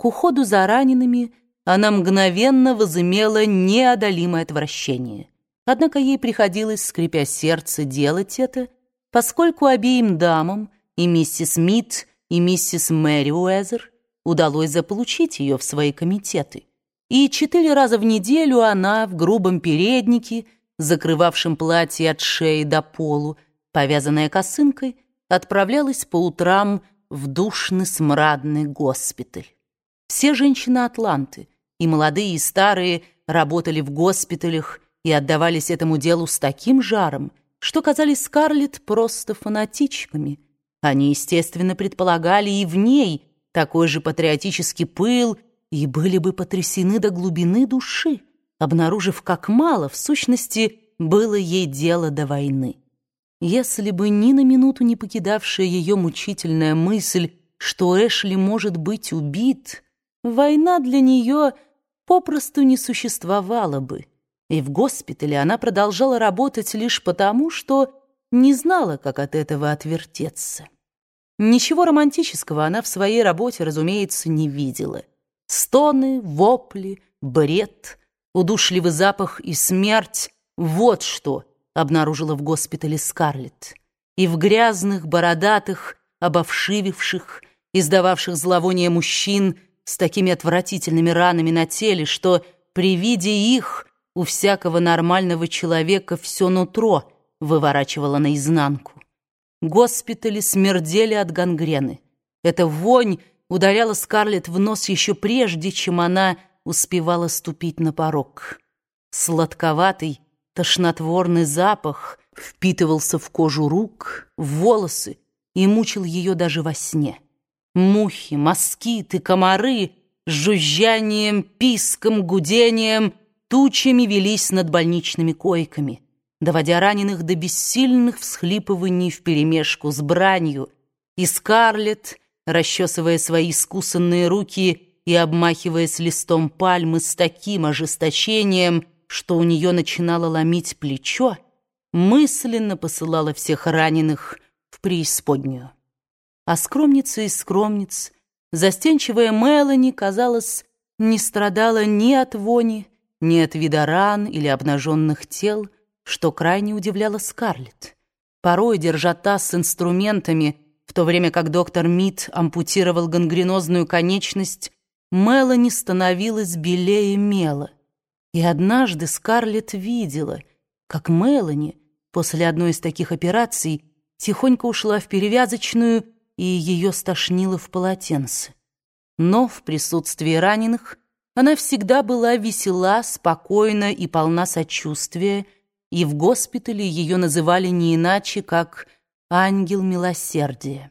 К уходу за ранеными она мгновенно возымела неодолимое отвращение. Однако ей приходилось, скрипя сердце, делать это, поскольку обеим дамам, и миссис Мит, и миссис Мэри Уэзер, удалось заполучить ее в свои комитеты. И четыре раза в неделю она в грубом переднике, закрывавшем платье от шеи до полу, повязанная косынкой, отправлялась по утрам в душный смрадный госпиталь. Все женщины Атланты, и молодые, и старые, работали в госпиталях и отдавались этому делу с таким жаром, что казались Скарлетт просто фанатичками. Они, естественно, предполагали и в ней такой же патриотический пыл и были бы потрясены до глубины души, обнаружив, как мало, в сущности, было ей дело до войны. Если бы ни на минуту не покидавшая ее мучительная мысль, что Эшли может быть убит, война для нее попросту не существовала бы, и в госпитале она продолжала работать лишь потому, что не знала, как от этого отвертеться. Ничего романтического она в своей работе, разумеется, не видела. Стоны, вопли, бред, удушливый запах и смерть — вот что — обнаружила в госпитале Скарлетт. И в грязных, бородатых, обовшививших, издававших зловоние мужчин с такими отвратительными ранами на теле, что при виде их у всякого нормального человека все нутро выворачивало наизнанку. Госпитали смердели от гангрены. Эта вонь ударяла Скарлетт в нос еще прежде, чем она успевала ступить на порог. Сладковатый, Тошнотворный запах впитывался в кожу рук, в волосы и мучил ее даже во сне. Мухи, москиты, комары с жужжанием, писком, гудением тучами велись над больничными койками, доводя раненых до бессильных всхлипываний вперемешку с бранью, и Скарлетт, расчесывая свои искусанные руки и обмахиваясь листом пальмы с таким ожесточением, что у нее начинало ломить плечо, мысленно посылала всех раненых в преисподнюю. А скромница из скромниц, застенчивая Мелани, казалось, не страдала ни от вони, ни от вида ран или обнаженных тел, что крайне удивляло Скарлетт. Порой, держа таз с инструментами, в то время как доктор Мид ампутировал гангренозную конечность, Мелани становилась белее мела — и однажды Скарлетт видела, как Мелани после одной из таких операций тихонько ушла в перевязочную, и ее стошнило в полотенце. Но в присутствии раненых она всегда была весела, спокойна и полна сочувствия, и в госпитале ее называли не иначе, как «ангел милосердия».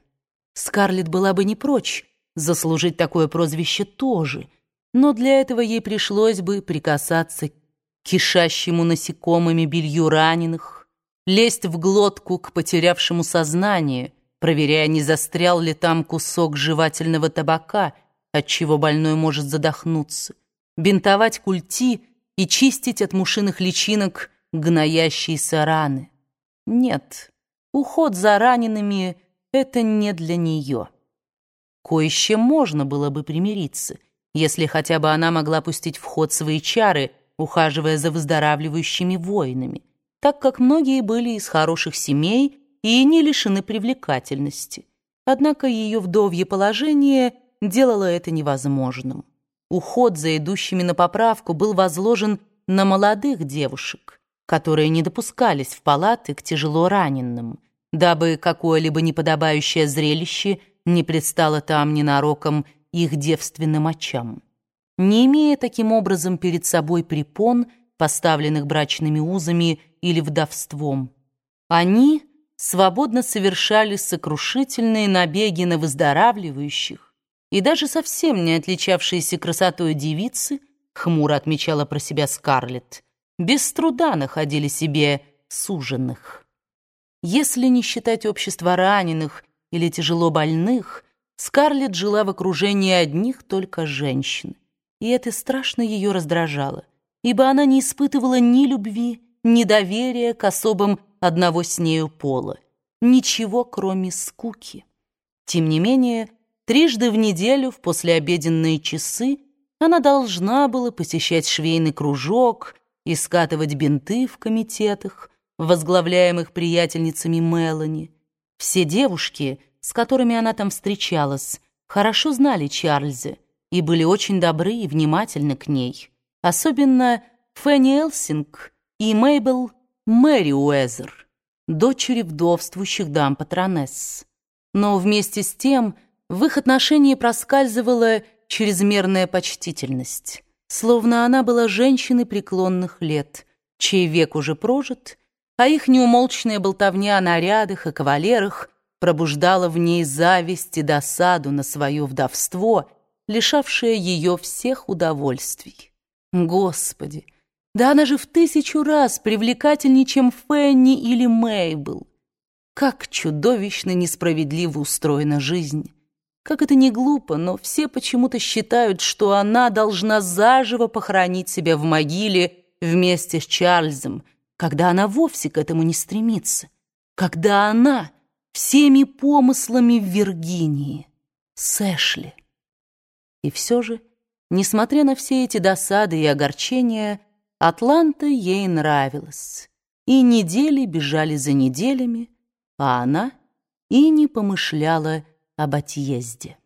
Скарлетт была бы не прочь заслужить такое прозвище тоже — но для этого ей пришлось бы прикасаться к кишащему насекомыми белью раненых, лезть в глотку к потерявшему сознание, проверяя, не застрял ли там кусок жевательного табака, от чего больной может задохнуться, бинтовать культи и чистить от мушиных личинок гноящиеся раны. Нет, уход за ранеными — это не для нее. Кое с чем можно было бы примириться — если хотя бы она могла пустить в ход свои чары, ухаживая за выздоравливающими воинами, так как многие были из хороших семей и не лишены привлекательности. Однако ее вдовье положение делало это невозможным. Уход за идущими на поправку был возложен на молодых девушек, которые не допускались в палаты к тяжело раненым, дабы какое-либо неподобающее зрелище не предстало там ненароком их девственным очам. Не имея таким образом перед собой препон, поставленных брачными узами или вдовством, они свободно совершали сокрушительные набеги на выздоравливающих, и даже совсем не отличавшиеся красотой девицы, хмуро отмечала про себя Скарлетт, без труда находили себе суженных. Если не считать общества раненых или тяжело больных – Скарлетт жила в окружении одних только женщин, и это страшно ее раздражало, ибо она не испытывала ни любви, ни доверия к особам одного с нею пола, ничего, кроме скуки. Тем не менее, Трижды в неделю в послеобеденные часы она должна была посещать швейный кружок и скатывать бинты в комитетах, возглавляемых приятельницами Мелани. Все девушки, с которыми она там встречалась, хорошо знали Чарльза и были очень добры и внимательны к ней. Особенно Фенни Элсинг и Мейбл Мэри Уэзер, дочери вдовствующих дам патронесс. Но вместе с тем в их отношении проскальзывала чрезмерная почтительность, словно она была женщиной преклонных лет, чей век уже прожит, а их неумолчная болтовня о нарядах и кавалерах пробуждала в ней зависть и досаду на свое вдовство, лишавшее ее всех удовольствий. Господи, да она же в тысячу раз привлекательнее, чем Фенни или Мейбл. Как чудовищно несправедливо устроена жизнь. Как это не глупо, но все почему-то считают, что она должна заживо похоронить себя в могиле вместе с Чарльзом, когда она вовсе к этому не стремится, когда она всеми помыслами в Виргинии, Сэшли. И все же, несмотря на все эти досады и огорчения, Атланта ей нравилась, и недели бежали за неделями, а она и не помышляла об отъезде.